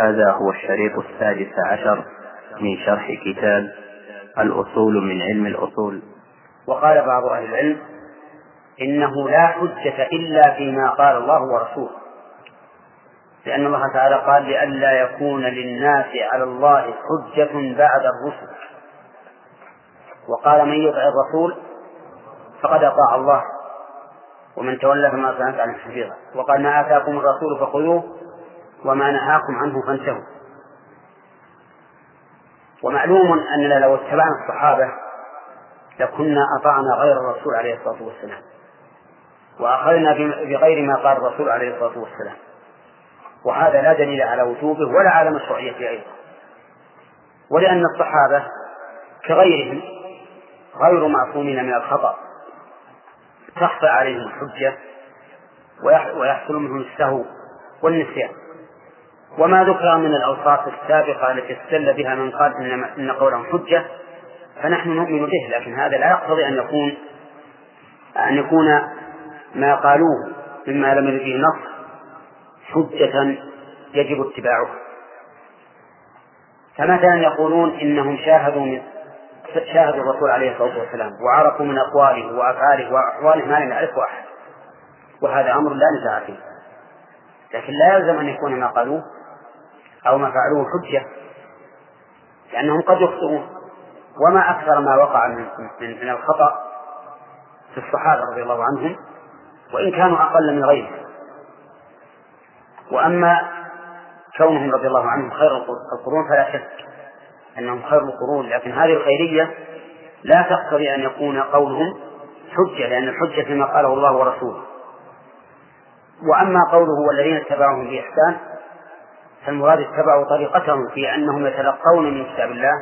هذا هو الشريط السادس عشر من شرح كتاب الأصول من علم الأصول. وقال بعض أهل العلم إنه لا حجة إلا فيما قال الله ورسوله. لأن الله تعالى قال لئلا يكون للناس على الله حجة بعد الرسل. وقال من يطع الرسول فقد أطاع الله ومن تولى فما أرسلناك عن حفيظا وقال ما آتاكم الرسول فخذوه وما نهاكم عنه فانتهوا. ومعلوم أننا لو اتبعنا الصحابة لكنا أطعنا غير الرسول عليه الصلاة والسلام. وأخذنا بغير ما قال الرسول عليه الصلاة والسلام. وهذا لا دليل على وجوبه ولا على مشروعيته أيضا. ولأن الصحابة كغيرهم غير معصومين من الخطأ. تخفى عليهم الحجة ويحصل منهم السهو والنسيان. وما ذكر من الأوصاف السابقة التي استدل بها من قال إن, إن قولهم حجة فنحن نؤمن به لكن هذا لا يقتضي أن يكون أن يكون ما قالوه مما لم يرد به نص حجة يجب اتباعه. فمثلا يقولون إنهم شاهدوا من شاهدوا الرسول عليه الصلاة والسلام وعرفوا من أقواله وأفعاله وأحواله ما لم يعرفه أحد؟ وهذا أمر لا نزاع فيه. لكن لا يلزم أن يكون ما قالوه أو ما فعلوه حجة لأنهم قد يخطئون. وما أكثر ما وقع من, من, من الخطأ في الصحابة رضي الله عنهم وإن كانوا أقل من غيرهم. وأما كونهم رضي الله عنهم خير القرون فلا شك أنهم خير القرون لكن هذه الخيرية لا تقتضي أن يكون قولهم حجة لأن الحجة فيما قاله الله ورسوله. وأما قوله والذين اتبعوهم بإحسان فالمراد اتبعوا طريقتهم في أنهم يتلقون من كتاب الله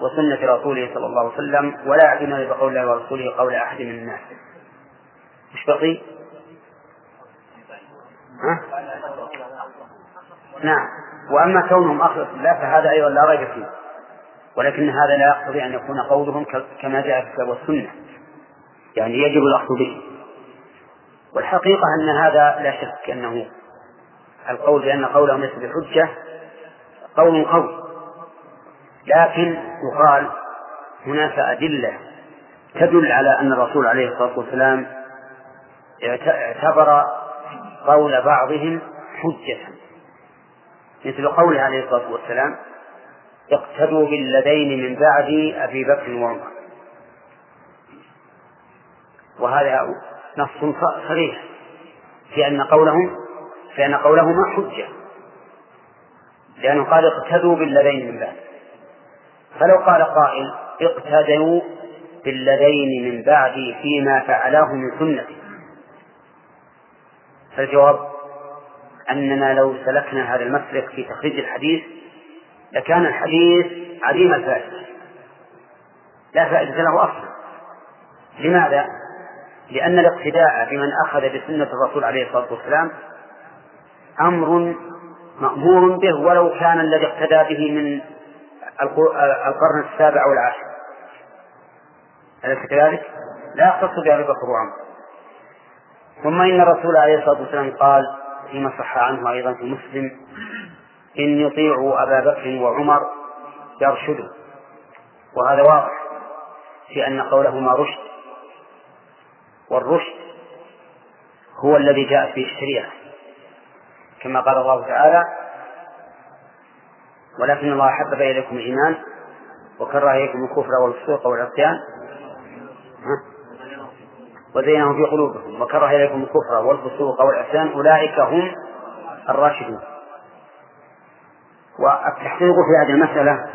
وسنة رسوله صلى الله عليه وسلم ولا يعدون بقول الله ورسوله قول أحد من الناس. مش بقي؟ ها؟ نعم. وأما كونهم أخلص الله فهذا أيضا لا ريب فيه. ولكن هذا لا يقتضي أن يكون قولهم كما جاء في الكتاب والسنة يعني يجب الأخذ به. والحقيقة أن هذا لا شك أنه القول بأن قولهم ليس بحجة قول قوي لكن يقال هناك أدلة تدل على أن الرسول عليه الصلاة والسلام اعتبر قول بعضهم حجة. مثل قوله عليه الصلاة والسلام اقتدوا بالذين من بعد أبي بكر وعمر. وهذا نص صريح في أن قولهم في أن قولهما حجة. لأنه قال اقتدوا بالذين من بعد. فلو قال قائل اقتدوا بالذين من بعدي فيما فعلاه من سنتي. فالجواب أننا لو سلكنا هذا المسلك في تخريج الحديث لكان الحديث عديم الفائدة. لا فائدة له أصلا. لماذا؟ لأن الاقتداء بمن أخذ بسنة الرسول عليه الصلاة والسلام أمر مأمور به ولو كان الذي اقتدى به من القرن السابع والعاشر. أليس كذلك؟ لا يختص بأبي بكر وعمر ثم إن الرسول عليه الصلاة والسلام قال فيما صح عنه أيضا في مسلم إن يطيعوا أبا بكر وعمر يرشدوا وهذا واضح في أن قولهما رشد. والرشد هو الذي جاءت به الشريعة. كما قال الله تعالى ولكن الله حبب إليكم الإيمان وكره إليكم الكفر والفسوق والعصيان وزينه في قلوبكم وكره إليكم الكفر والفسوق والعصيان. أولئك هم الراشدون. والتحقيق في هذه المسألة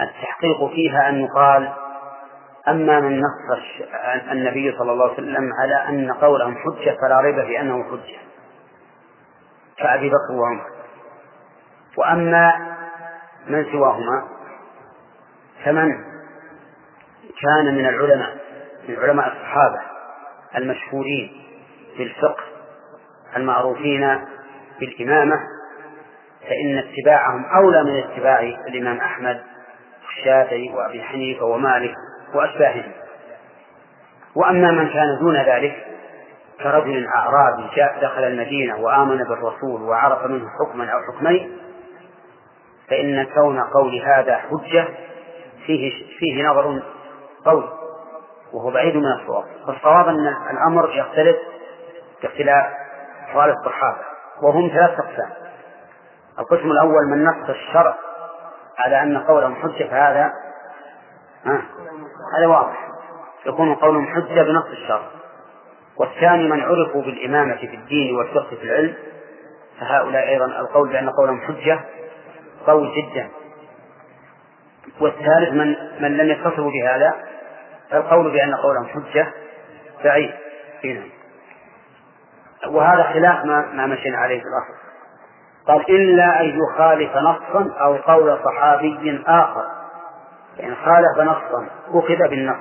التحقيق فيها أن يقال أما من نص النبي صلى الله عليه وسلم على أن قولهم حجة فلا ريب في أنه حجة. كأبي بكر وعمر. وأما من سواهما فمن كان من العلماء من علماء الصحابة المشهورين في الفقه المعروفين بالإمامة فإن اتباعهم أولى من اتباع الإمام أحمد والشافعي وأبي حنيفة ومالك وأشباههم. وأما من كان دون ذلك كرجل أعرابي جاء دخل المدينة وآمن بالرسول وعرف منه حكما أو حكمين فإن كون قول هذا حجة فيه فيه نظر قوي وهو بعيد من الصواب. فالصواب أن الأمر يختلف باختلاف أقوال الصحابة وهم ثلاث أقسام. القسم الأول من نص الشرع على أن قولهم حجة فهذا هذا واضح. يكون قولهم حجة بنص الشرع. والثاني من عرفوا بالإمامة في الدين والفقه في العلم فهؤلاء أيضا القول بأن قولهم حجة قوي جدا. والثالث من من لم يتصفوا بهذا فالقول بأن قولهم حجة بعيد. هنا وهذا خلاف ما ما مشينا عليه في الأصل. قال إلا أن يخالف نصا أو قول صحابي آخر. فإن خالف نصا أخذ بالنص.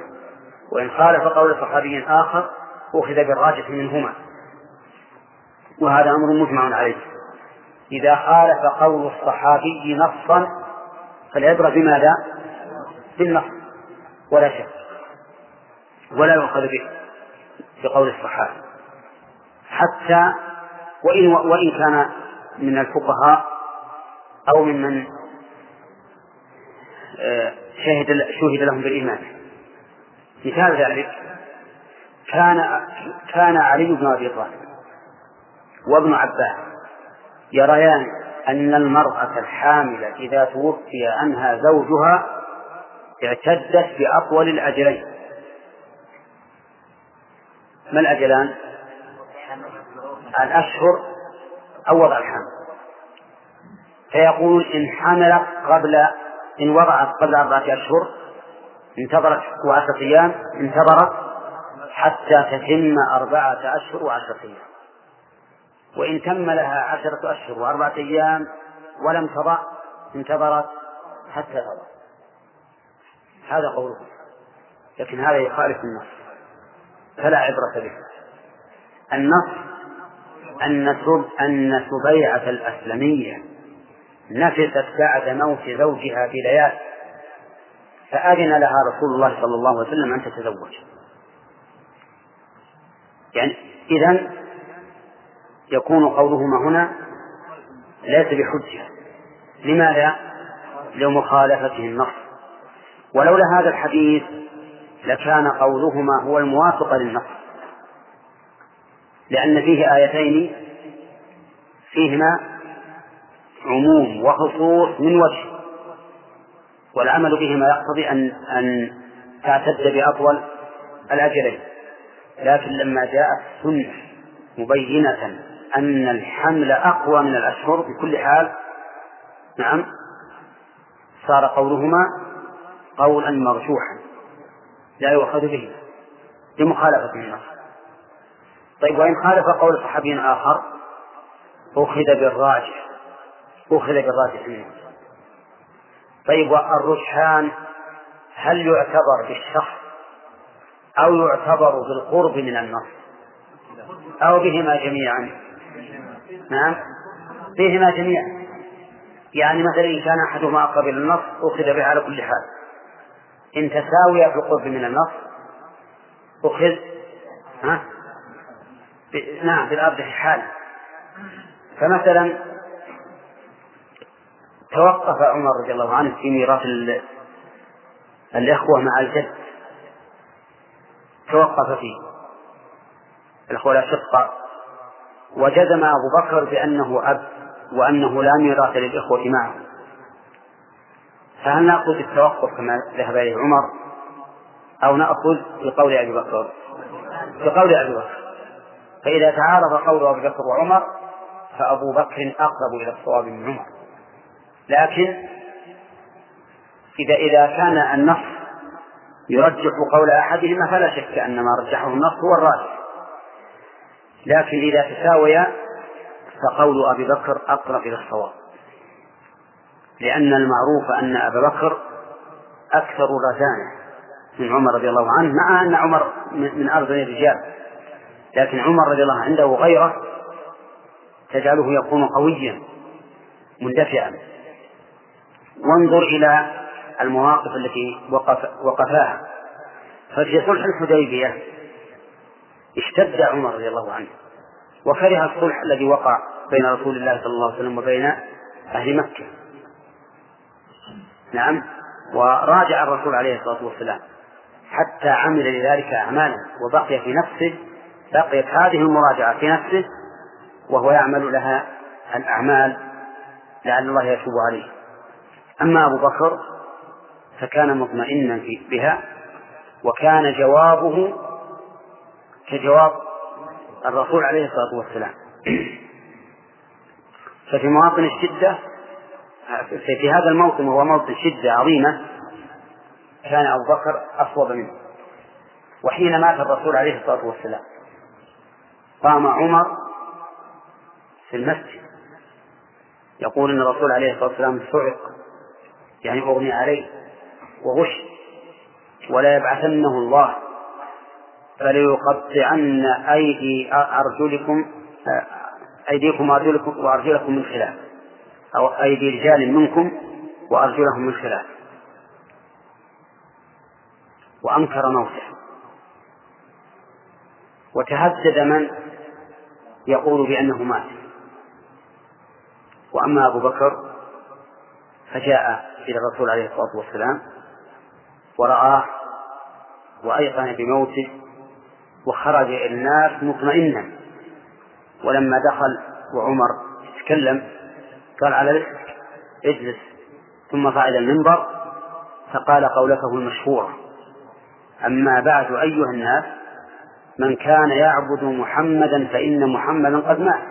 وإن خالف قول صحابي آخر أخذ بالراجح منهما. وهذا أمر مجمع عليه. إذا خالف قول الصحابي نصا فالعبرة بماذا؟ بالنص. ولا شك. ولا يؤخذ به. بقول الصحابي. حتى وإن وإن كان من الفقهاء أو ممن آه، شهد شهد لهم بالإيمان. مثال ذلك كان كان علي بن أبي طالب وابن عباس يريان أن المرأة الحاملة إذا توفي عنها زوجها اعتدت بأطول الأجلين ما الأجلان؟ الأشهر أو وضع الحمل فيقول إن حملت قبل إن وضعت قبل أربعة أشهر انتظرت وعشرة أيام انتظرت حتى تتم أربعة أشهر وعشرة أيام. وإن تم لها عشرة أشهر وأربعة أيام ولم تضع انتظرت حتى تضع. هذا قوله. لكن هذا يخالف النص. فلا عبرة به. النص أن أن سبيعة الأسلمية نفست بعد موت زوجها بليال فأذن لها رسول الله صلى الله عليه وسلم أن تتزوج. يعني إذا يكون قولهما هنا ليس بحجة. لماذا؟ لمخالفته النص. ولولا هذا الحديث لكان قولهما هو الموافق للنص. لأن فيه آيتين فيهما عموم وخصوص من وجه. والعمل بهما يقتضي أن أن تعتد بأطول الأجلين لكن لما جاءت السنة مبينة أن الحمل أقوى من الأشهر بكل حال نعم صار قولهما قولا مرجوحا لا يؤخذ به لمخالفة النص. طيب وإن خالف قول صحابي آخر أخذ بالراجح أخذ بالراجح منه. طيب والرجحان هل يعتبر بالشخص أو يعتبر بالقرب من النص. أو بهما جميعا. نعم. بهما جميعا. يعني مثلا إن كان أحدهما أقرب إلى النص أخذ به على كل حال. إن تساوي في القرب من النص أخذ ها؟ نعم بالأرض حال. فمثلا توقف عمر رضي الله عنه في ميراث الإخوة مع الجد. توقف فيه. الأخوة الأشقاء وجزم أبو بكر بأنه أب وأنه لا ميراث للإخوة معه. فهل نأخذ التوقف كما ذهب إليه عمر أو نأخذ بقول أبي بكر؟ بقول أبي بكر. فإذا تعارض قول أبي بكر وعمر فأبو بكر أقرب إلى الصواب من عمر. لكن إذا إذا كان النص يرجح قول أحدهما فلا شك أن ما رجحه النص هو الراجح. لكن إذا تساويا فقول أبي بكر أقرب إلى الصواب. لأن المعروف أن أبا بكر أكثر رزانة من عمر رضي الله عنه مع أن عمر من أرذل الرجال. لكن عمر رضي الله عنه عنده غيرة تجعله يكون قويا مندفعا. وانظر إلى المواقف التي وقف وقفاها. ففي صلح الحديبية اشتد عمر رضي الله عنه وكره الصلح الذي وقع بين رسول الله صلى الله عليه وسلم وبين أهل مكة. نعم. وراجع الرسول عليه الصلاة والسلام حتى عمل لذلك أعمالا وبقي في نفسه بقيت هذه المراجعة في نفسه وهو يعمل لها الأعمال لعل الله يتوب عليه. أما أبو بكر فكان مطمئنا بها وكان جوابه كجواب الرسول عليه الصلاة والسلام. ففي مواطن الشدة في هذا الموطن وهو موطن شدة عظيمة كان أبو بكر أصوب منه. وحين مات الرسول عليه الصلاة والسلام قام عمر في المسجد. يقول إن الرسول عليه الصلاة والسلام صعق يعني أغمي عليه. وغش ولا يبعثنه الله فليقطعن أيدي أرجلكم أيديكم وارجلكم وأرجلكم من خلاف أو أيدي رجال منكم وأرجلهم من خلاف. وأنكر موته. وتهدد من يقول بأنه مات. وأما أبو بكر فجاء إلى الرسول عليه الصلاة والسلام ورآه وأيقن بموته وخرج إلى الناس مطمئنا. ولما دخل وعمر يتكلم قال على رسلك اجلس. ثم صعد المنبر فقال قولته المشهورة. أما بعد أيها الناس من كان يعبد محمدا فإن محمدا قد مات.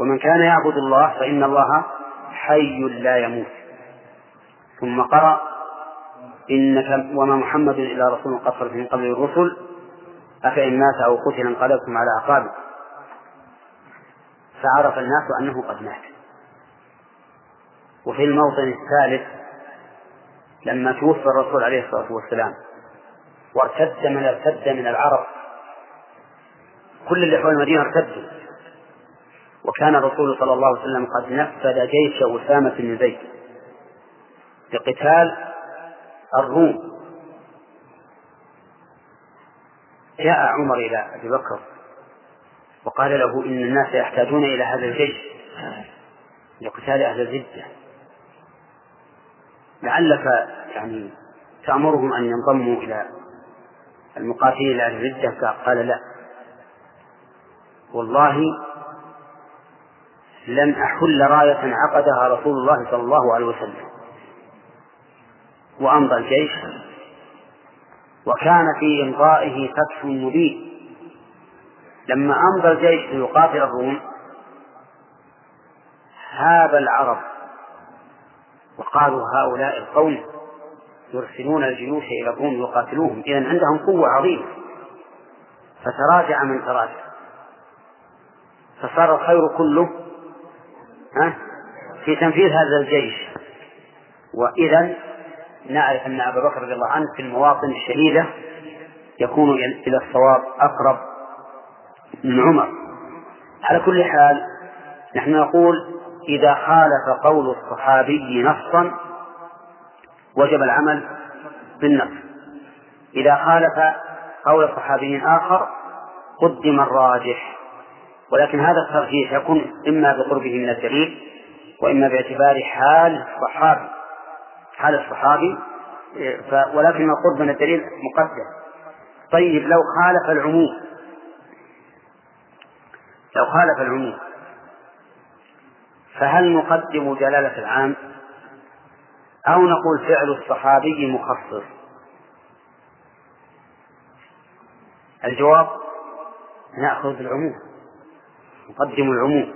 ومن كان يعبد الله فإن الله حي لا يموت. ثم قرأ إنك وما محمد إلا رسول قد خلت من قبل الرسل. أفإن مات أو قتل انقلبتم على أعقابكم. فعرف الناس أنه قد مات. وفي الموطن الثالث لما توفي الرسول عليه الصلاة والسلام وارتد من ارتد من العرب كل اللي حول المدينة ارتدوا. وكان الرسول صلى الله عليه وسلم قد نفذ جيش أسامة بن زيد لقتال الروم. جاء عمر إلى أبي بكر وقال له إن الناس يحتاجون إلى هذا الجيش لقتال أهل الردة. لعلك يعني تأمرهم أن ينضموا إلى المقاتلين إلى أهل الردة؟ قال لا. والله لم أحل راية عقدها رسول الله صلى الله عليه وسلم. وأمضى الجيش. وكان في إمضائه فتح مبين. لما أمضى الجيش ليقاتل الروم هاب العرب. وقالوا هؤلاء القوم يرسلون الجيوش إلى الروم يقاتلوهم. إذا عندهم قوة عظيمة. فتراجع من تراجع. فصار الخير كله في تنفيذ هذا الجيش. وإذا نعرف أن أبا بكر رضي الله عنه في المواطن الشديدة يكون إلى الصواب أقرب من عمر. على كل حال نحن نقول إذا خالف قول الصحابي نصا وجب العمل بالنص. إذا خالف قول صحابي آخر قدم الراجح. ولكن هذا الترجيح يكون إما بقربه من الدليل وإما باعتبار حال الصحابي. حال الصحابي ولكن القرب من الدليل مقدم. طيب لو خالف العموم. لو خالف العموم. فهل نقدم جلالة العام؟ أو نقول فعل الصحابي مخصص؟ الجواب نأخذ العموم. نقدم العموم.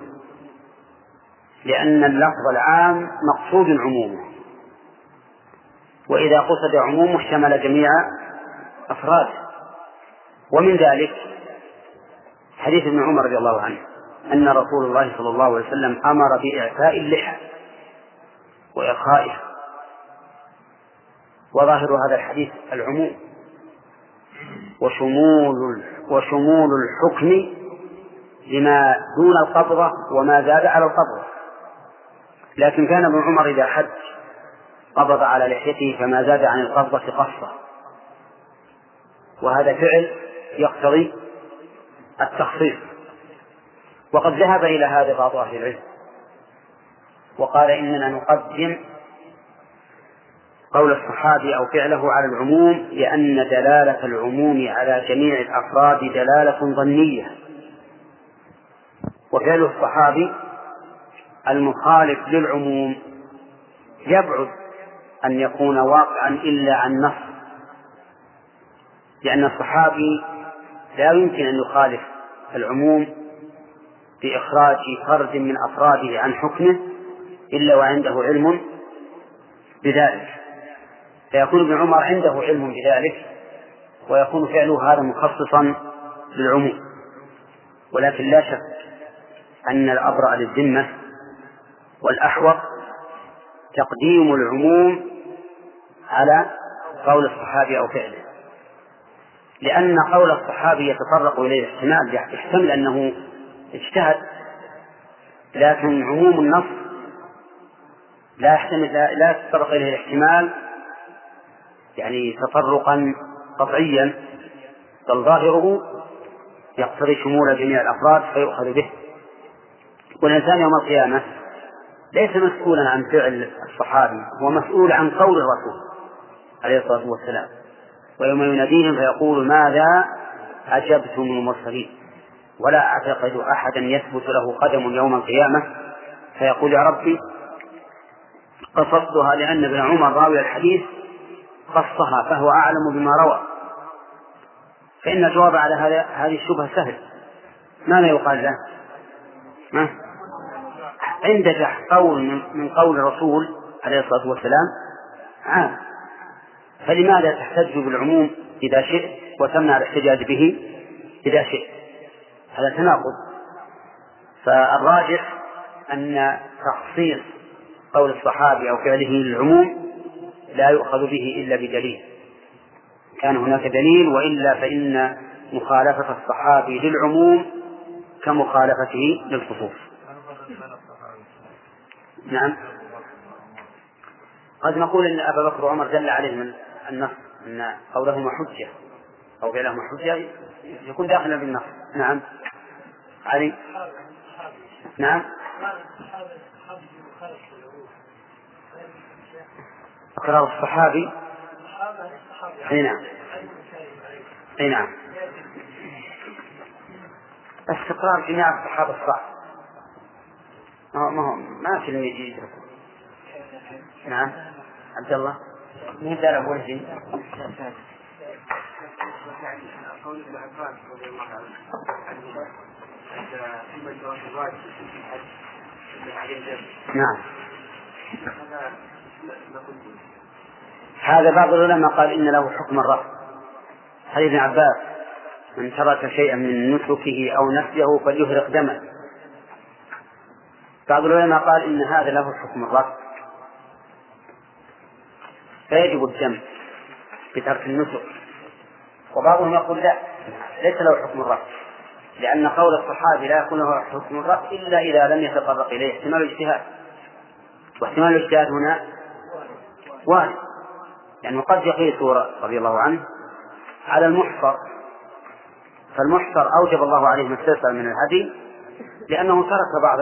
لأن اللفظ العام مقصود عمومه. وإذا قصد عمومه شمل جميع أفراده ومن ذلك حديث ابن عمر رضي الله عنه أن رسول الله صلى الله عليه وسلم أمر بإعفاء اللحى وإرخائها. وظاهر هذا الحديث العموم. وشمول وشمول الحكم لما دون القبضة وما زاد على القبضة. لكن كان ابن عمر إذا حج قبض على لحيته فما زاد عن القبضة قصة. وهذا فعل يقتضي التخصيص. وقد ذهب إلى هذا بعض أهل العلم. وقال إننا نقدم قول الصحابي أو فعله على العموم لأن دلالة العموم على جميع الأفراد دلالة ظنية. وفعل الصحابي المخالف للعموم يبعد أن يكون واقعا إلا عن نص. لأن الصحابي لا يمكن أن يخالف العموم بإخراج فرد من أفراده عن حكمه إلا وعنده علم بذلك. فيكون ابن عمر عنده علم بذلك ويكون فعله هذا مخصصا للعموم. ولكن لا شك أن الأبرأ للذمة والأحوط تقديم العموم على قول الصحابي أو فعله. لأن قول الصحابي يتطرق إليه احتمال يحتمل أنه اجتهد لكن عموم النص لا يحتمل لا يتطرق إليه الاحتمال يعني تطرقا قطعيا بل ظاهره يقتضي شمول جميع الأفراد فيؤخذ به. والإنسان يوم القيامة ليس مسؤولا عن فعل الصحابي هو مسؤول عن قول الرسول. عليه الصلاة والسلام. ويوم يناديهم فيقول ماذا أجبتم المرسلين؟ ولا أعتقد أحدا يثبت له قدم يوم القيامة. فيقول يا ربي قصدتها لأن ابن عمر راوي الحديث قصها فهو أعلم بما روى. فإن الجواب على هذه الشبهة سهل. ماذا يقال له؟ ما؟ عند قول من قول الرسول عليه الصلاة والسلام؟ عام. فلماذا تحتج بالعموم إذا شئت وتمنع الاحتجاج به إذا شئت؟ هذا تناقض. فالراجح أن تخصيص قول الصحابي أو فعله للعموم لا يؤخذ به إلا بدليل. كان هناك دليل وإلا فإن مخالفة الصحابي للعموم كمخالفته للخصوص. نعم. قد نقول إن أبا بكر وعمر دل عليه من النص أن قولهما حجة أو فعلهما حجة يكون داخلا بالنص. نعم. علي. نعم. إقرار الصحابي. أي نعم. أي نعم. استقرار جميع الصحابة الصح. ما هو ما في يجي. نعم. عبد الله. مين دار أبو شيء قول ابن عباس رضي الله عنه نعم. هذا بعض العلماء قال إن له حكم الرفض. حديث ابن عباس من ترك شيئا من نسكه أو نسيه فليهرق دمه. بعض العلماء قال إن هذا له حكم الرفض. فيجب الدم بترك النسك. وبعضهم يقول لا ليس له حكم الرفض لأن قول الصحابي لا يكون له حكم الرفض إلا إذا لم يتطرق إليه. احتمال الاجتهاد. واحتمال الاجتهاد هنا وارد يعني قد يقيس رضي الله عنه على المحصر. فالمحصر أوجب الله عليه ما من الهدي لأنه ترك بعض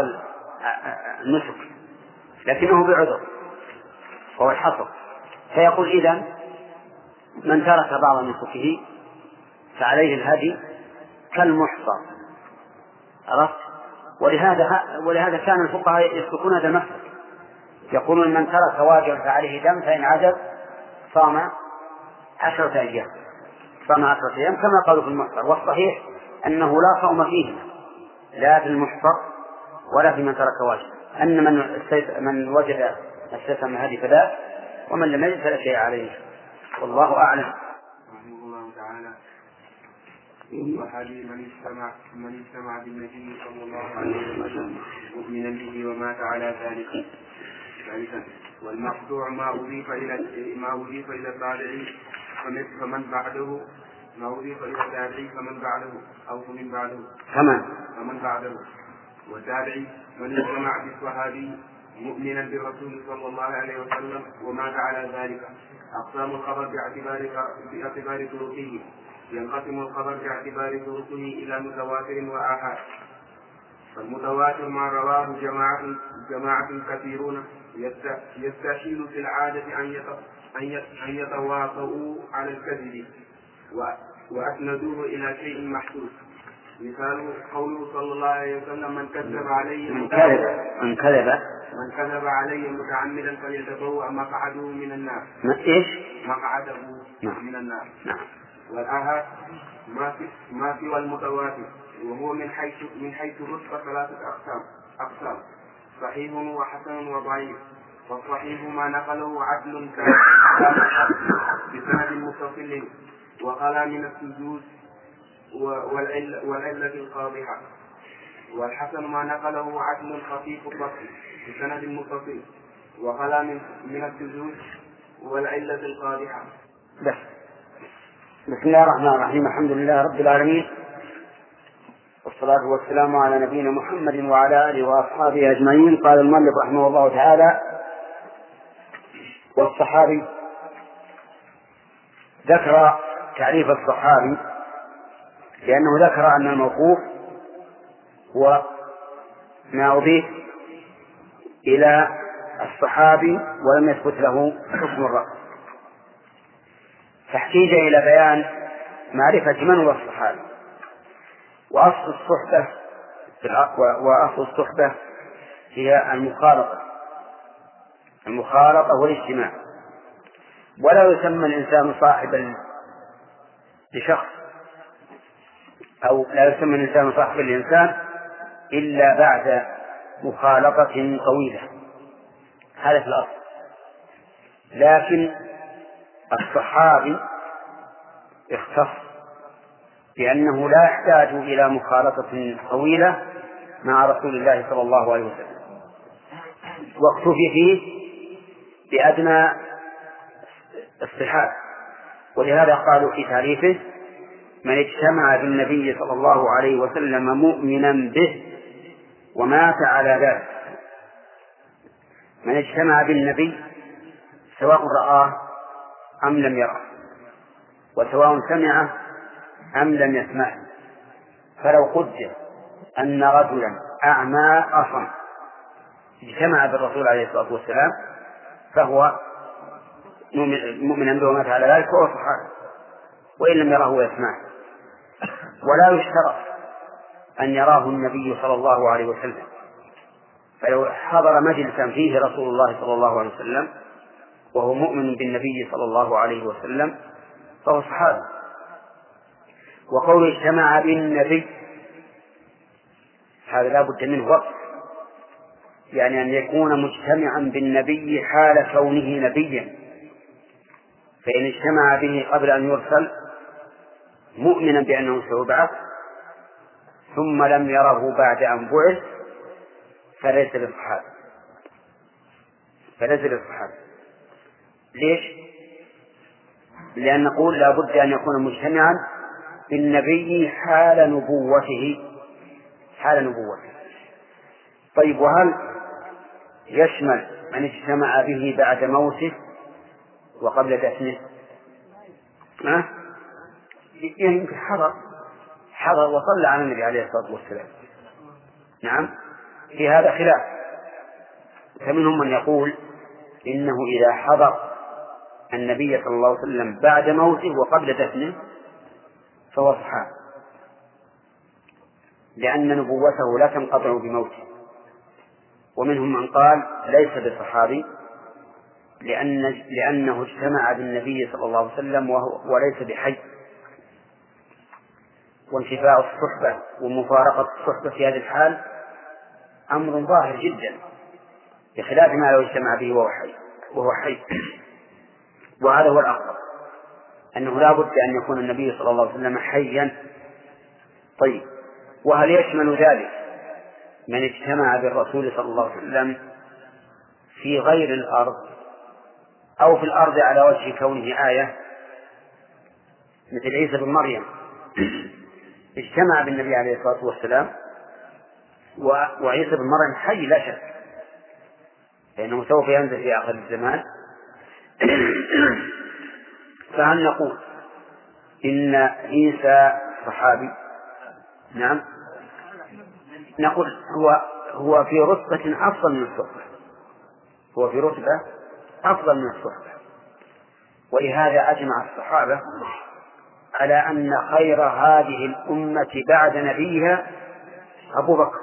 النسك لكنه بعذر وهو الحصر. فيقول إذا من ترك بعض نسكه فعليه الهدي كالمحصر. عرفت؟ ولهذا ولهذا كان الفقهاء يسلكون هذا المسلك يقولون من ترك واجبا فعليه دم فإن عجب صام عشرة أيام. صام عشرة أيام كما قالوا في المحصر. والصحيح أنه لا صوم فيه لا في المحصر ولا في من ترك واجب. أن من من وجد استثنى هذه فلا ومن لم يجد فلا شيء عليه. والله أعلم. وحديث من اجتمع من اجتمع بالنبي صلى الله عليه وسلم مؤمنا به ومات على ذلك. ثالثا والمقطوع ما أضيف إلى ما أضيف إلى التابعي فمن بعده. ما أضيف إلى التابعي فمن بعده. أو فمن بعده. فمن؟ فمن بعده. والتابعي من اجتمع بالصحابي مؤمنا بالرسول صلى الله عليه وسلم ومات على ذلك. أقسام الخبر باعتبار باعتبار طرقه. ينقسم الخبر باعتبار طرقه إلى متواتر وآحاد فالمتواتر ما رواه جماعة جماعة كثيرون. يستحيل في العادة أن أن يتواطؤوا على الكذب وأسندوه إلى شيء محسوس. مثال قوله صلى الله عليه وسلم من كذب علي من كذب من كذب من كذب علي متعمدا فليتبوأ مقعده من النار. ما إيش؟ مقعده نعم. من النار. نعم. والآهات ما في ما سوى المتواتر وهو من حيث من حيث رتبة ثلاثة أقسام. أقسام. صحيح وحسن وضعيف. فالصحيح ما نقله عدل كامل بسند متصل. وخلا من السجود والعلة, القاضحة والحسن ما نقله عدل خفيف الضبط. بسند متصل. وخلا من من السجود والعلة القادحة. بس. بسم الله الرحمن الرحيم. الحمد لله رب العالمين. والصلاة والسلام على نبينا محمد وعلى آله وأصحابه أجمعين. قال المؤلف رحمه الله تعالى والصحابي ذكر تعريف الصحابي لأنه ذكر أن الموقوف هو ما أضيف إلى الصحابي ولم يثبت له حكم الرأس فاحتيج إلى بيان معرفة من هو الصحابي. وأصل الصحبة وأصل الصحبة هي المخالطة. المخالطة والاجتماع. ولا يسمى الإنسان صاحبا لشخص أو لا يسمى الإنسان صاحبا لإنسان إلا بعد مخالطة طويلة. هذا في الأصل. لكن الصحابي اختص بأنه لا يحتاج إلى مخالطة طويلة مع رسول الله صلى الله عليه وسلم. واكتفي فيه بأدنى الصحاب. ولهذا قالوا في تعريفه من اجتمع بالنبي صلى الله عليه وسلم مؤمنا به ومات على ذلك. من اجتمع بالنبي سواء رآه أم لم يره وسواء سمعه أم لم يسمعه. فلو قدر أن رجلا أعمى أصم اجتمع بالرسول عليه الصلاة والسلام فهو مؤمنا به ومات على ذلك فهو صحابي وإن لم يره ويسمعه ولا يشترط أن يراه النبي صلى الله عليه وسلم. فلو حضر مجلسا فيه رسول الله صلى الله عليه وسلم وهو مؤمن بالنبي صلى الله عليه وسلم فهو صحابي. وقول اجتمع بالنبي هذا لا بد منه وقت يعني أن يكون مجتمعا بالنبي حال كونه نبيا. فإن اجتمع به قبل أن يرسل مؤمنا بأنه سيبعث ثم لم يره بعد أن بعث فليس بالصحابة فليس بالصحابة ليش؟ لأن نقول لا بد أن يكون مجتمعا بالنبي حال نبوته. حال نبوته. طيب وهل يشمل من اجتمع به بعد موته وقبل دفنه؟ ها؟ يعني حضر وصلى على النبي عليه الصلاة والسلام. نعم؟ في هذا خلاف. فمنهم من يقول إنه إذا حضر النبي صلى الله عليه وسلم بعد موته وقبل دفنه فهو صحابي لأن نبوته لا تنقطع بموته. ومنهم من قال ليس بصحابي لأن لأنه اجتمع بالنبي صلى الله عليه وسلم وهو وليس بحي. وانتفاء الصحبة ومفارقة الصحبة في هذه الحال أمر ظاهر جدا بخلاف ما لو اجتمع به وهو حي وهو حي. وهذا هو الأقرب أنه لا بد أن يكون النبي صلى الله عليه وسلم حيا. طيب وهل يشمل ذلك من اجتمع بالرسول صلى الله عليه وسلم في غير الأرض أو في الأرض على وجه كونه آية؟ مثل عيسى بن مريم. اجتمع بالنبي عليه الصلاة والسلام وعيسى بن مريم حي لا شك لأنه سوف ينزل في آخر الزمان. فهل نقول إن عيسى صحابي؟ نعم. نقول هو هو في رتبة أفضل من الصحبة. هو في رتبة أفضل من الصحبة. ولهذا أجمع الصحابة على أن خير هذه الأمة بعد نبيها أبو بكر.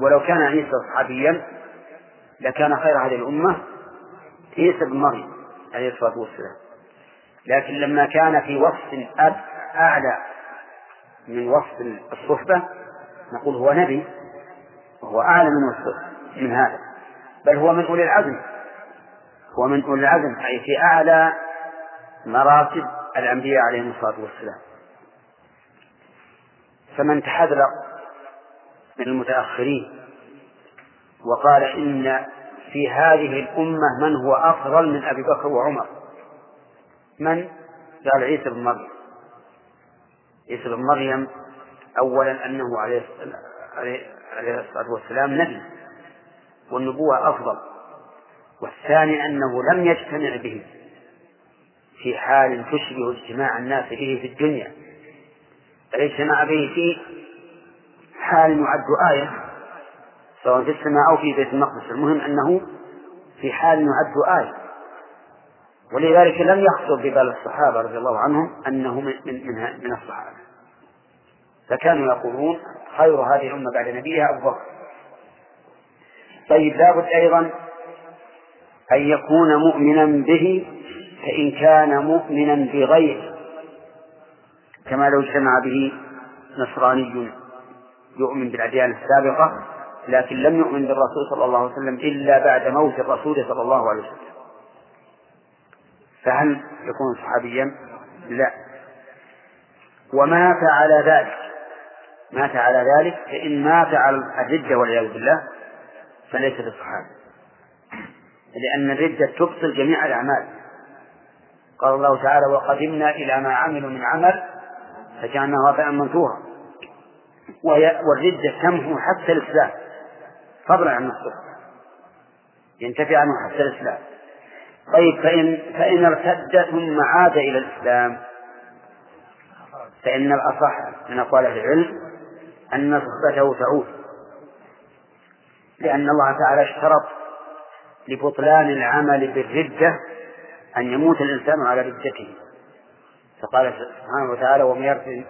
ولو كان عيسى صحابيا لكان خير هذه الأمة عيسى بن مريم عليه الصلاة والسلام. لكن لما كان في وصف أعلى من وصف الصحبة نقول هو نبي وهو أعلى من وصف من هذا. بل هو من أولي العزم. هو من أولي العزم أي في أعلى مراتب الأنبياء عليهم الصلاة والسلام. فمن تحذر من المتأخرين وقال إن في هذه الأمة من هو أفضل من أبي بكر وعمر؟ من؟ قال عيسى بن مريم. عيسى بن مريم أولا أنه عليه عليه الصلاة والسلام نبي والنبوة أفضل والثاني أنه لم يجتمع به. في حال تشبه اجتماع الناس به في الدنيا. بل به في حال يعد آية سواء في السماء أو في بيت المقدس؟ المهم أنه في حال يعد آية. ولذلك لم يخطر ببال الصحابة رضي الله عنهم أنه من من من الصحابة. فكانوا يقولون خير هذه الأمة بعد نبيها أبو بكر. طيب لابد أيضا أن يكون مؤمنا به فإن كان مؤمنا بغيره كما لو اجتمع به نصراني يؤمن بالأديان السابقة لكن لم يؤمن بالرسول صلى الله عليه وسلم إلا بعد موت الرسول صلى الله عليه وسلم. فهل يكون صحابيا؟ لا. ومات على ذلك مات على ذلك فإن مات على الردة والعياذ بالله فليس بصحابي لأن الردة تبطل جميع الأعمال. قال الله تعالى وقدمنا إلى ما عملوا من عمل فجعلناه هباء منثورا والردة تمحو حتى الإسلام. فضلا عن الصحبة ينتفي عنه حتى الإسلام. طيب فإن فإن ارتد ثم عاد إلى الإسلام فإن الأصح من أقوال أهل العلم أن صحبته تعود. لأن الله تعالى اشترط لبطلان العمل بالردة أن يموت الإنسان على ردته. فقال سبحانه وتعالى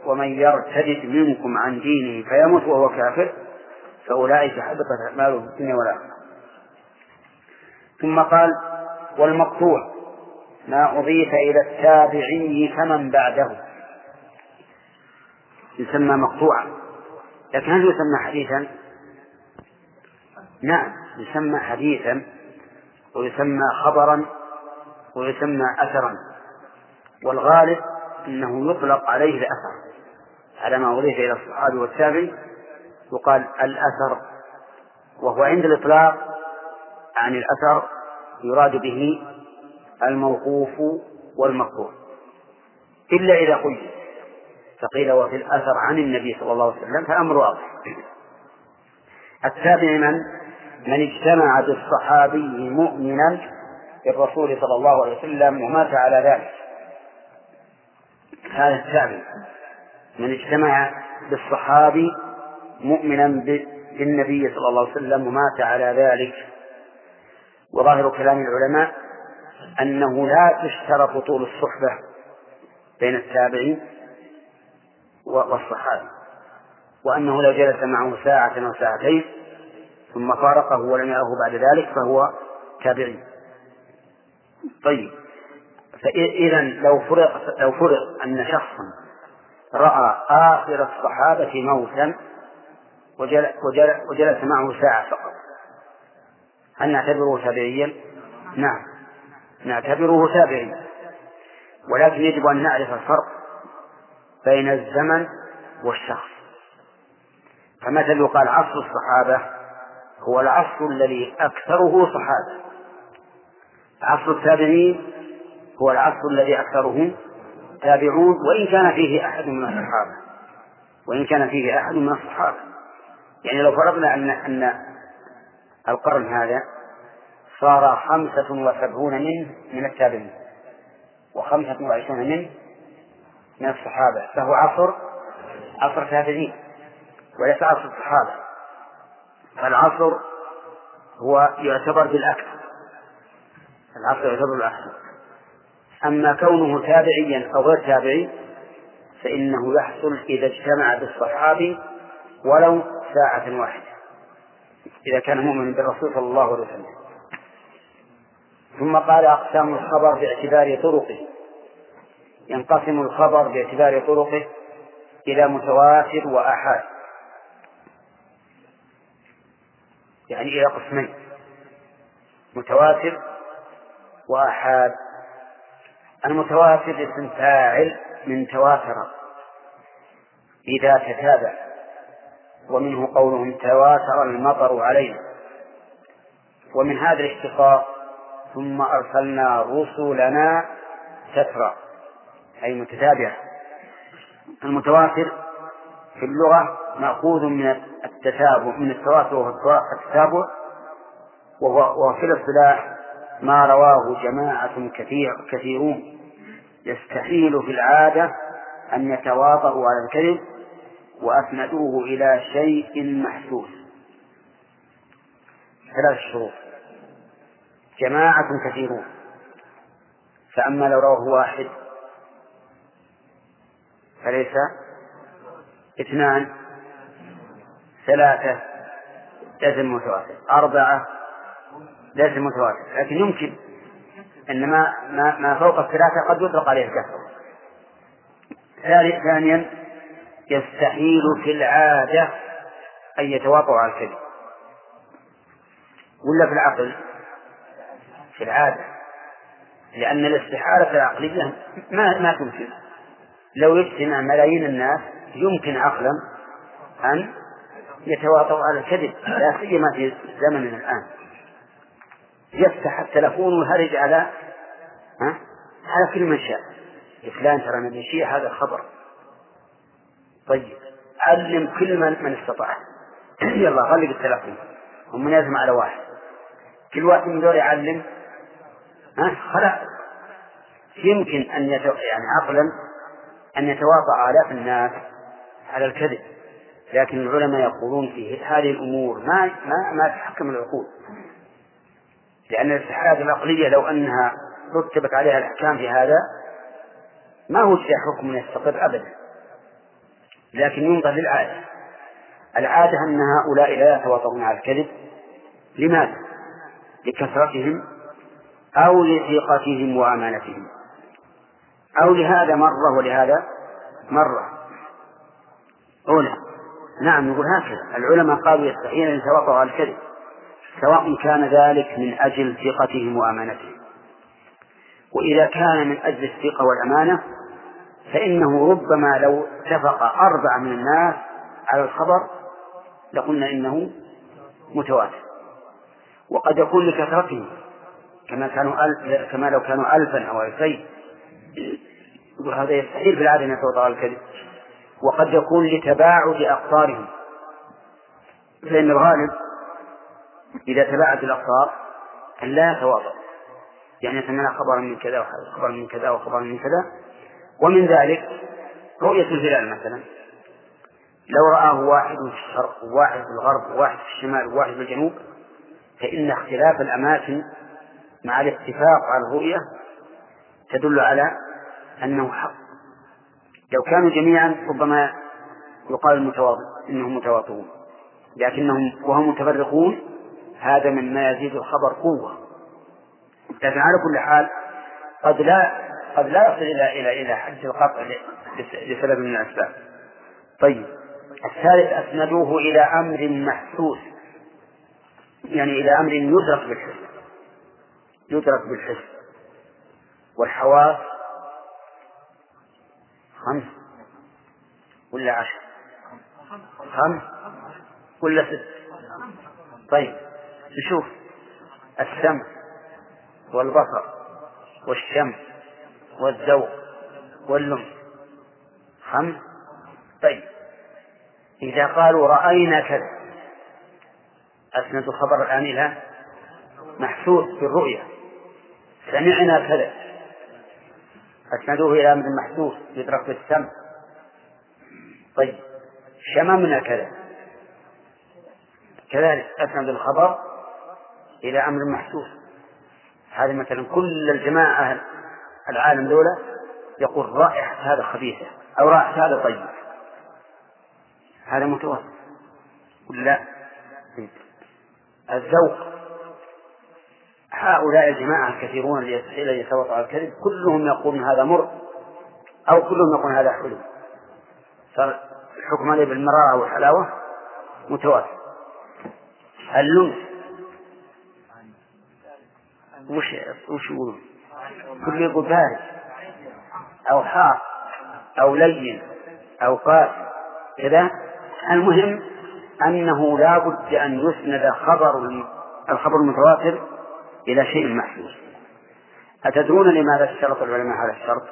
ومن يرتد منكم عن دينه فيموت وهو كافر فأولئك حبطت أعمالهم في الدنيا والآخرة. ثم قال والمقطوع ما أضيف إلى التابعي فمن بعده. يسمى مقطوعا. لكن هل يسمى حديثا؟ نعم يسمى حديثا ويسمى خبرا ويسمى أثرا. والغالب أنه يطلق عليه الأثر على ما أضيف إلى الصحابي والتابعي يقال الأثر. وهو عند الإطلاق عن الأثر يراد به الموقوف والمقطوع إلا إذا قيد فقيل وفي الأثر عن النبي صلى الله عليه وسلم فأمر واضح. التابع من؟ من اجتمع بالصحابي مؤمنا بالرسول صلى الله عليه وسلم ومات على ذلك. هذا التابع من اجتمع بالصحابي مؤمنا بالنبي صلى الله عليه وسلم ومات على ذلك. وظاهر كلام العلماء أنه لا تشترط طول الصحبة بين التابعين والصحابي وأنه لو جلس معه ساعة أو ساعتين ثم فارقه ولم يره بعد ذلك فهو تابعي. طيب. فإذا لو فرق لو فرق أن شخصا رأى آخر الصحابة موتا وجلس, وجلس معه ساعة فقط. هل نعتبره تابعيا؟ نعم. نعتبره تابعيا. ولكن يجب أن نعرف الفرق بين الزمن والشخص. فمثل يقال عصر الصحابة هو العصر الذي أكثره صحابة. عصر التابعين هو العصر الذي أكثره تابعون وإن كان فيه أحد من الصحابة. وإن كان فيه أحد من الصحابة. يعني لو فرضنا أن أن القرن هذا صار خمسة وسبعون منه من التابعين وخمسة وعشرون منه من الصحابة. فهو عصر عصر تابعين وليس عصر الصحابة. فالعصر هو يعتبر بالأكثر. العصر يعتبر بالأكثر أما كونه تابعيا أو غير تابعي فإنه يحصل إذا اجتمع بالصحابي ولو ساعة واحدة إذا كان مؤمنا بالرسول صلى الله عليه وسلم. ثم قال أقسام الخبر باعتبار طرقه. ينقسم الخبر باعتبار طرقه إلى متواتر وآحاد. يعني إلى قسمين. متواتر وآحاد المتواتر اسم فاعل من تواتر. إذا تتابع. ومنه قولهم تواتر المطر علينا ومن هذا الاشتقاق ثم أرسلنا رسلنا سترا أي متتابعة. المتواتر في اللغة مأخوذ من التتابع من التواتر وهو التتابع وهو, وهو في الاصطلاح ما رواه جماعة كثير كثيرون. يستحيل في العادة أن يتواطؤوا على الكذب وأسندوه إلى شيء محسوس. ثلاث شروط. جماعة كثيرون. فأما لو رواه واحد فليس؟ اثنان. ثلاثة لازم متواتر. أربعة لازم متواتر. لكن يمكن أن ما, ما, ما فوق الثلاثة قد يطلق عليه الكثرة ثانيا يستحيل في العادة أن يتواطوا على الكذب. ولا في العقل؟ في العادة. لأن الاستحالة العقلية ما ما تمكن. لو يجتمع ملايين الناس يمكن عقلا أن يتواطوا على الكذب. لا سيما في زمننا الآن. يفتح التلفون ويهرج على ها؟ على كل من شاء. فلان ترى نبي شيء هذا خبر. طيب علم كل من من استطاع. يلا غلق التلفون. هم لازم على واحد. كل واحد من دول يعلم. ها؟ خلاص. يمكن أن يتو... يعني عقلا أن يتواطأ آلاف الناس على الكذب. لكن العلماء يقولون في هذه الأمور ما ما ما تحكم العقول. لأن الاستحالات العقلية لو أنها رتبت عليها الأحكام في هذا ما وجد حكم يستقر أبدا. لكن ينظر للعادة. العادة أن هؤلاء لا يتواطؤون على الكذب. لماذا؟ لكثرتهم أو لثقتهم وأمانتهم. أو لهذا مرة ولهذا مرة. أولى نعم نقول هكذا. العلماء قالوا يستحيل أن يتواطؤوا على الكذب. سواء كان ذلك من أجل ثقتهم وأمانتهم. وإذا كان من أجل الثقة والأمانة فإنه ربما لو اتفق أربعة من الناس على الخبر لقلنا إنه متواتر. وقد يكون لكثرتهم كما كانوا ألف كما لو كانوا ألفا أو ألفين. يقول هذا يستحيل في العادة أن يتوضأ الكذب وقد يكون لتباعد أقطارهم. فإن الغالب إذا تباعد الأقطار أن لا يتواضع. يعني يتمنى خبرا من كذا وخبرا من كذا وخبرا من كذا ومن ذلك رؤية الهلال مثلا. لو رآه واحد في الشرق وواحد في الغرب وواحد في الشمال وواحد في الجنوب فإن اختلاف الأماكن مع الاتفاق على الرؤية تدل على أنه حق. لو كانوا جميعا ربما يقال المتواضع إنهم متواطئون لكنهم وهم متفرقون هذا مما يزيد الخبر قوة. لكن على كل حال قد لا قد لا يصل إلى إلى إلى حد القطع لسبب من الأسباب. طيب الثالث أسندوه إلى أمر محسوس. يعني إلى أمر يدرك بالحس يدرك بالحس. والحواس خمس. ولا عشر؟ خمس. ولا ست؟ طيب. نشوف السمع والبصر والشم والذوق واللمس خمس طيب. إذا قالوا رأينا كذا أسند الخبر الآن إلى محسوس بالرؤية. سمعنا كذا. أسندوه إلى أمر محسوس يدرك بالسمع طيب. شممنا كذا. كذلك أسند الخبر إلى أمر محسوس. هذه مثلا كل الجماعة العالم دولة يقول رائحة هذا خبيثة أو رائحة هذا طيب. هذا متوسط. لا. الذوق. هؤلاء الجماعة الكثيرون اللي يستحيل أن يتوقع على الكذب كلهم يقولون هذا مر أو كلهم يقولون هذا حلو. صار الحكم عليه بالمرارة والحلاوة متواتر اللمس. وش وش يقولون؟ كل يقول بارد. أو حار. أو لين. أو قاسي كذا. المهم أنه لا بد أن يسند خبر الخبر المتواتر إلى شيء محسوس أتدرون لماذا اشترط العلماء هذا الشرط؟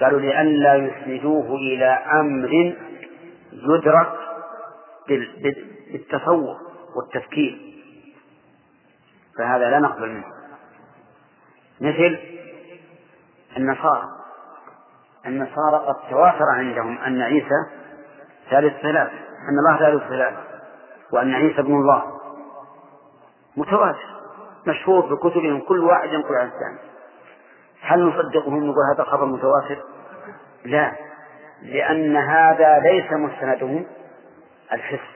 قالوا لئلا يسندوه إلى أمر يدرك بالتصور والتفكير. فهذا لا نقبل منه. مثل النصارى. النصارى قد تواتر عندهم أن عيسى ثالث ثلاث أن الله ثالث ثلاث وأن عيسى ابن الله. متواتر مشهور في كتبهم كل واحد ينقل عن الثاني. هل نصدقهم نقول هذا خبر متواتر؟ لا لأن هذا ليس مستنده الحس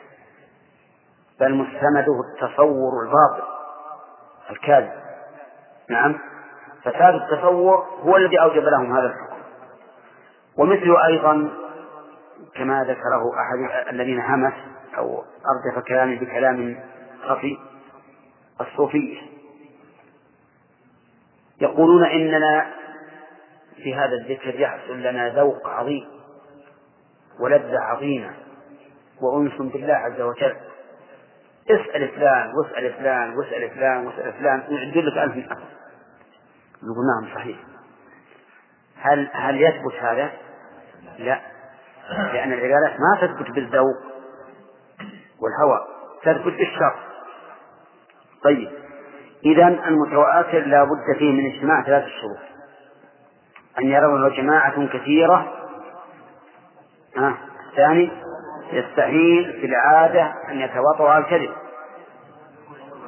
بل مستنده التصور الباطل الكاذب. نعم؟ فساد التصور هو الذي أوجب لهم هذا الحكم. ومثله أيضا كما ذكره أحد الذين همس أو أردف كلامي بكلام خفي الصوفية يقولون إننا في هذا الذكر يحصل لنا ذوق عظيم ولذة عظيمة وأنس بالله عز وجل. اسأل فلان واسأل فلان واسأل فلان واسأل فلان ويعد لك ألف ألف نقول نعم صحيح. هل هل يثبت هذا؟ لا. لأن العبادات ما تثبت بالذوق والهوى تثبت بالشر. طيب. إذا المتواتر لا بد فيه من اجتماع ثلاث شروط أن يرونه جماعة كثيرة. آه. الثاني يستحيل في العادة أن يتواطوا على الكذب.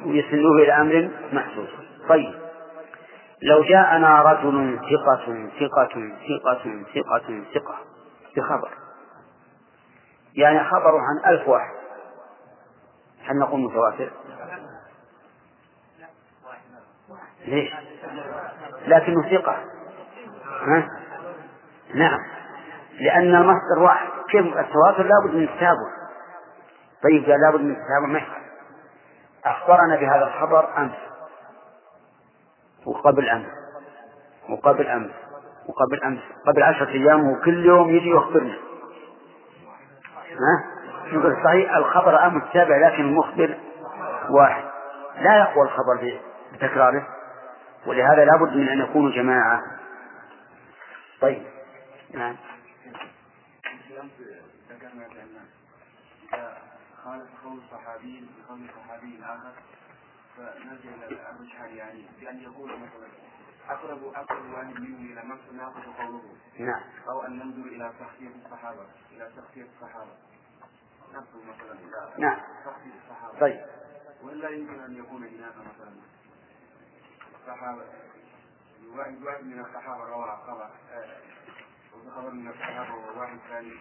ويسنوه إلى أمر محسوس. طيب. لو جاءنا رجل ثقة ثقة ثقة ثقة ثقة بخبر. يعني خبره عن ألف واحد. هل نقول متواتر؟ ليش؟ لكنه ثقة. ها؟ نعم. لأن المصدر واحد. كيف التواتر؟ لابد من التابع. طيب قال لابد من التابع ما أخبرنا بهذا الخبر أمس. وقبل أمس. وقبل أمس. وقبل أمس. قبل عشرة أيام وكل يوم يجي يخبرنا ها؟ نقول صحيح الخبر أمس تابع لكن المخبر واحد. لا يقوى الخبر بتكراره ولهذا لابد من أن يكونوا جماعة. طيب. نعم. خالف قول صحابي بقول صحابي آخر فنزل الرجحان يعني بأن يقول مثلا أقرب أقرب واحد مني إلى من ناقض قوله. نعم. أو أن ننظر إلى تخفيف الصحابة إلى تخفيف الصحابة. ننظر مثلا. إلى نعم. تخفيف الصحابة. طيب. ولا يمكن أن يكون هناك مثلا الصحابة واحد واحد من الصحابة روى خبر خبر من الصحابة وواحد ثاني.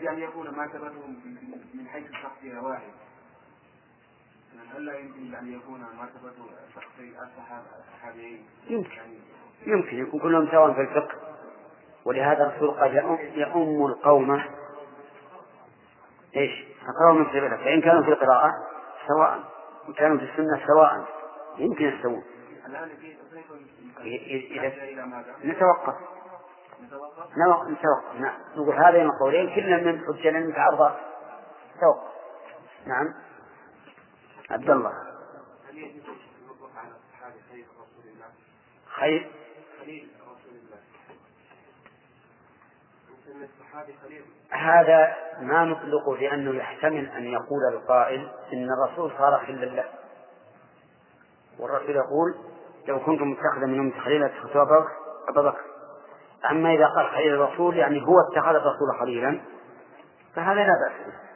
بأن يكون ما ثبتهم من حيث الشخصية واحد. هل لا يمكن أن يكون مرتبة شخصي الصحابة الصحابيين يمكن. يمكن يكون كلهم سواء في الفقه. ولهذا الرسول قال يؤم, القوم. إيش؟ القوم في القراءة. فإن كانوا في القراءة سواء إن كانوا في السنة سواء. يمكن يستوون إذا؟ نتوقف. نتوقف؟ نتوقف. نعم. نقول هذين القولين كلا من حجة متعارضة توقف. نعم. عبد الله. خير رسول الله؟ خير. خليل رسول الله. يسمى الصحابي خليل هذا ما نطلق لأنه يحتمل أن يقول القائل إن الرسول صار خلا له والرسول يقول لو كنت متخذا منهم خليلا اتخذت أبا بكر. أما إذا قال خليل الرسول يعني هو اتخذ الرسول خليلا فهذا لا بأس به.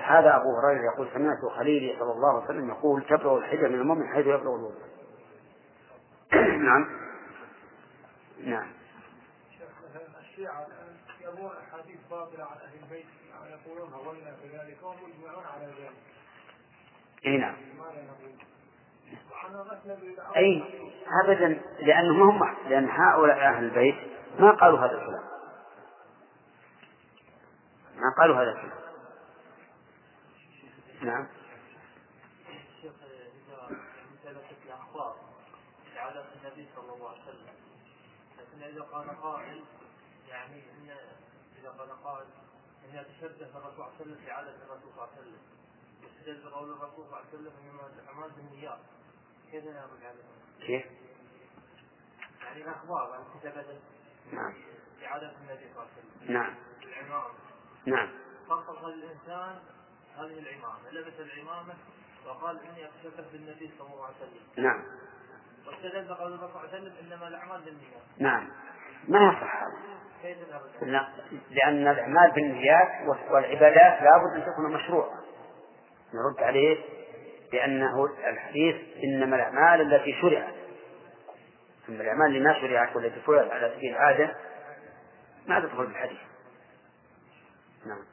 هذا أبو هريرة يقول سمعت خليلي صلى الله عليه وسلم يقول تبلغ الحجة من المؤمن حيث يبلغ الوضوء نعم. نعم. الشيعة الآن يروون أحاديث باطلة عن أهل البيت يقولون هولنا كذلك وهم يجمعون على ذلك. إي نعم. أي ابدا لأنهم هم لأن هؤلاء أهل البيت ما قالوا هذا الكلام. ما قالوا هذا الكلام. نعم. شيخ إذا مثلت الأخبار بعادة النبي صلى الله عليه وسلم لكن إذا قال قائل يعني إن إذا قال قائل إن يتشبه الرسول صلى الله عليه وسلم بعادة الرسول صلى الله عليه وسلم واستدل بقول الرسول صلى الله عليه وسلم إنما الأعمال بالنيات. كيف نعمل عليه؟ كيف؟ يعني الأخبار عن كتابة نعم. بعادة النبي صلى الله عليه وسلم. نعم. العمامة نعم. فانتصر الإنسان هذه العمامة. لبس العمامة وقال إني أتشبه بالنبي صلى الله عليه وسلم. نعم. واستدل بقول الرسول صلى الله عليه وسلم إنما الأعمال بالنيات. نعم. ما يصح هذا؟ لا، لأن الأعمال بالنيات والعبادات لابد أن تكون مشروعة. نرد عليه بأنه الحديث إنما الأعمال التي شرعت. أما الأعمال اللي ما شرعت والتي فرضت على سبيل العادة ما تدخل في الحديث نعم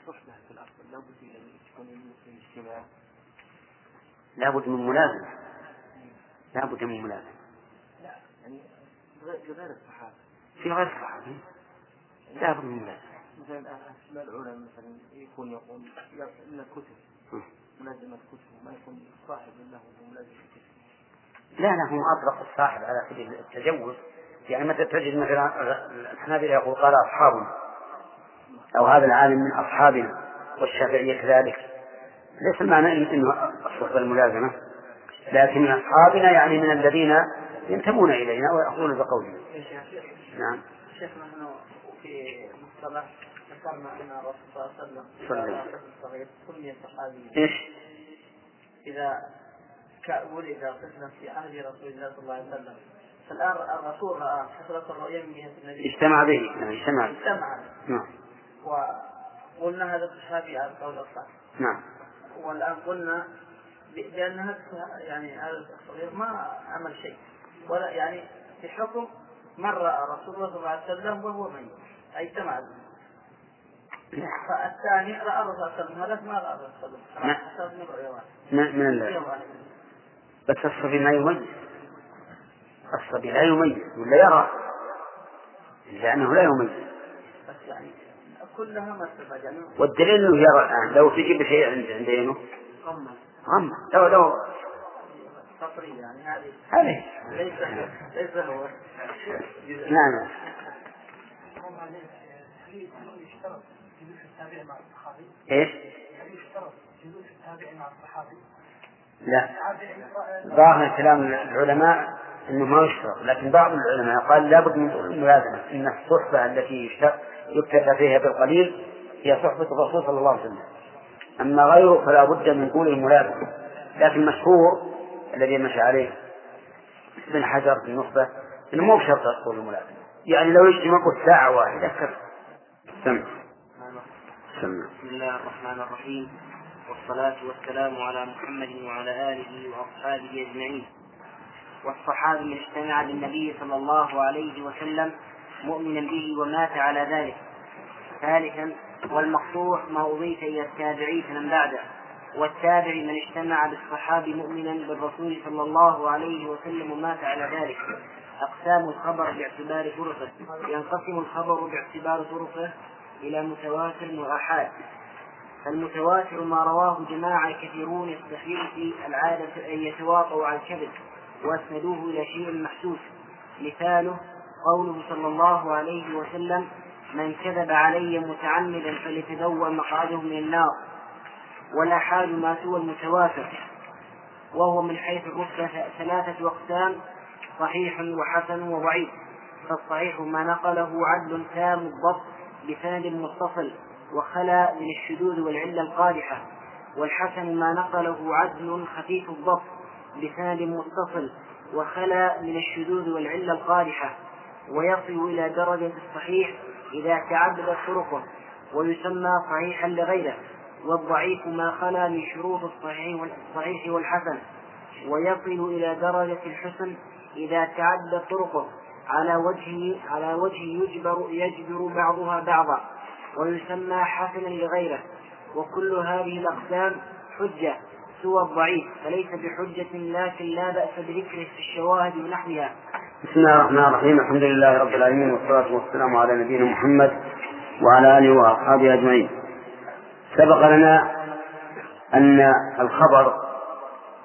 الصحبة في الأصل لابد أن تكون المسلم اجتماع لابد من ملازمة. لابد من ملازمة. لا يعني غير غير الصحابة في غير الصحابي لابد من ملازمة. مثلا أسماء العلماء مثلا يكون يقول إن كتب. ملازمة كتب ما يكون صاحب له ملازمة كتب لا لا هم أطلق الصاحب على سبيل التجوز. يعني متى تجد مثلا الحنابلة يقول قال أصحابنا. أو هذا العالم من أصحابنا والشافعية كذلك. ليس المعنى انه الصحبة الملازمة لكن من أصحابنا يعني من الذين ينتمون إلينا ويأخذون بقولنا نعم. شيخ نحن في مصطلح ذكرنا أن الرسول صلى الله عليه وسلم صغير سمي صحابيا إيش؟ إذا ك- ولد طفلا في عهد رسول الله صلى الله عليه وسلم فالآن الرسول رأى حصلت الرؤيا من جهة النبي. اجتمع به نعم اجتمع. به اجتمع. نعم. وقلنا هذا صحابي على القول الصحيح نعم. والآن قلنا بأن هذا يعني هذا الصغير ما عمل شيء ولا يعني في حكم من رأى رسول الله صلى الله عليه وسلم وهو ميت أي. لا. فالثاني رأى الرسول صلى الله عليه وسلم هذاك ما رأى الرسول صلى الله عليه وسلم من. من من ال- رؤيا واحد. بس الصبي ما يميز الصبي لا يميز ولا يرى لأنه لا يميز بس يعني كلها ما استفاد والدليل إنه يرى الآن لو تجيب شيء عند عند عينه غمة. غمة. لو لو سطرية يعني هذه. هذه. ليس ليس هو. نعم. إيش؟ لا. ظاهر كلام العلماء إنه ما يشترط. لكن بعض العلماء قال لابد من الملازمة إن الصحبة التي يكتفى فيها بالقليل هي صحبة الرسول صلى الله عليه وسلم. أما غيره فلا بد من طول الملازمة. لكن المشهور الذي مشى عليه ابن حجر في النخبة إنه مو بشرط طول الملازمة. يعني لو يجتمعوا ساعة واحدة كفى سمع. سمع. بسم الله الرحمن الرحيم. والصلاة والسلام على محمد وعلى آله وأصحابه أجمعين. والصحابي اجتمع بالنبي صلى الله عليه وسلم مؤمنا به ومات على ذلك. ثالثا والمقطوع ما أضيف إلى التابعي فمن بعده. والتابع من اجتمع بالصحابي مؤمنا بالرسول صلى الله عليه وسلم ومات على ذلك. أقسام الخبر باعتبار طرقه. ينقسم الخبر باعتبار طرقه إلى متواتر وآحاد. فالمتواتر ما رواه جماعة كثيرون يستحيل في العادة أن يتواطوا على الكذب. وأسندوه إلى شيء محسوس مثاله قوله صلى الله عليه وسلم من كذب علي متعمدا فليتبوأ مقعده من النار والآحاد ما سوى المتواتر وهو من حيث الرتبة ثلاثة أقسام صحيح وحسن وضعيف. فالصحيح ما نقله عدل تام الضبط بسند متصل وخلا من الشذوذ والعلة القادحة. والحسن ما نقله عدل خفيف الضبط بسند متصل وخلا من الشذوذ والعلة القادحة ويصل إلى درجة الصحيح إذا تعددت طرقه ويسمى صحيحا لغيره والضعيف ما خلا من شروط الصحيح والحسن ويصل إلى درجة الحسن إذا تعددت طرقه على وجه على وجه يجبر يجبر بعضها بعضا ويسمى حسنا لغيره وكل هذه الأقسام حجة. سوى الضعيف فليس بحجة لكن لا بأس بذكره في الشواهد ونحوها. بسم الله الرحمن الرحيم. الحمد لله رب العالمين والصلاة والسلام على نبينا محمد وعلى آله وأصحابه أجمعين. سبق لنا أن الخبر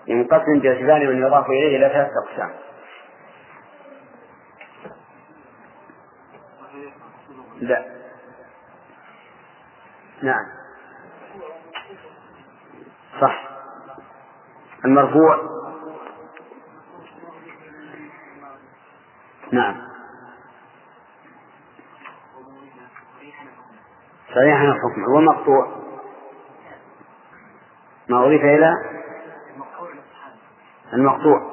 ينقسم باعتبار من يضاف إليه إلى ثلاثة أقسام. لا. نعم. صح. المرفوع. نعم. صريحا الحكم. ومقطوع ما أضيف إلى؟ المقطوع.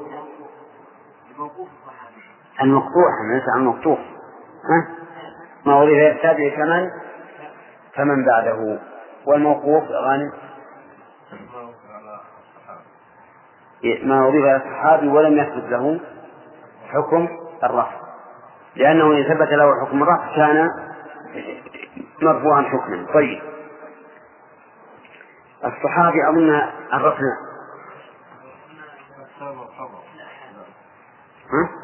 المقطوع. ليس عن المقطوع. ها؟ ما أضيف إلى التابع كمن؟ فمن بعده. والموقوف غانم؟ ما أضيف إلى الصحابي ولم يثبت له حكم الرفع لأنه إن ثبت له حكم الرفع كان مرفوعا حكما طيب الصحابي أظن عرفنا ها؟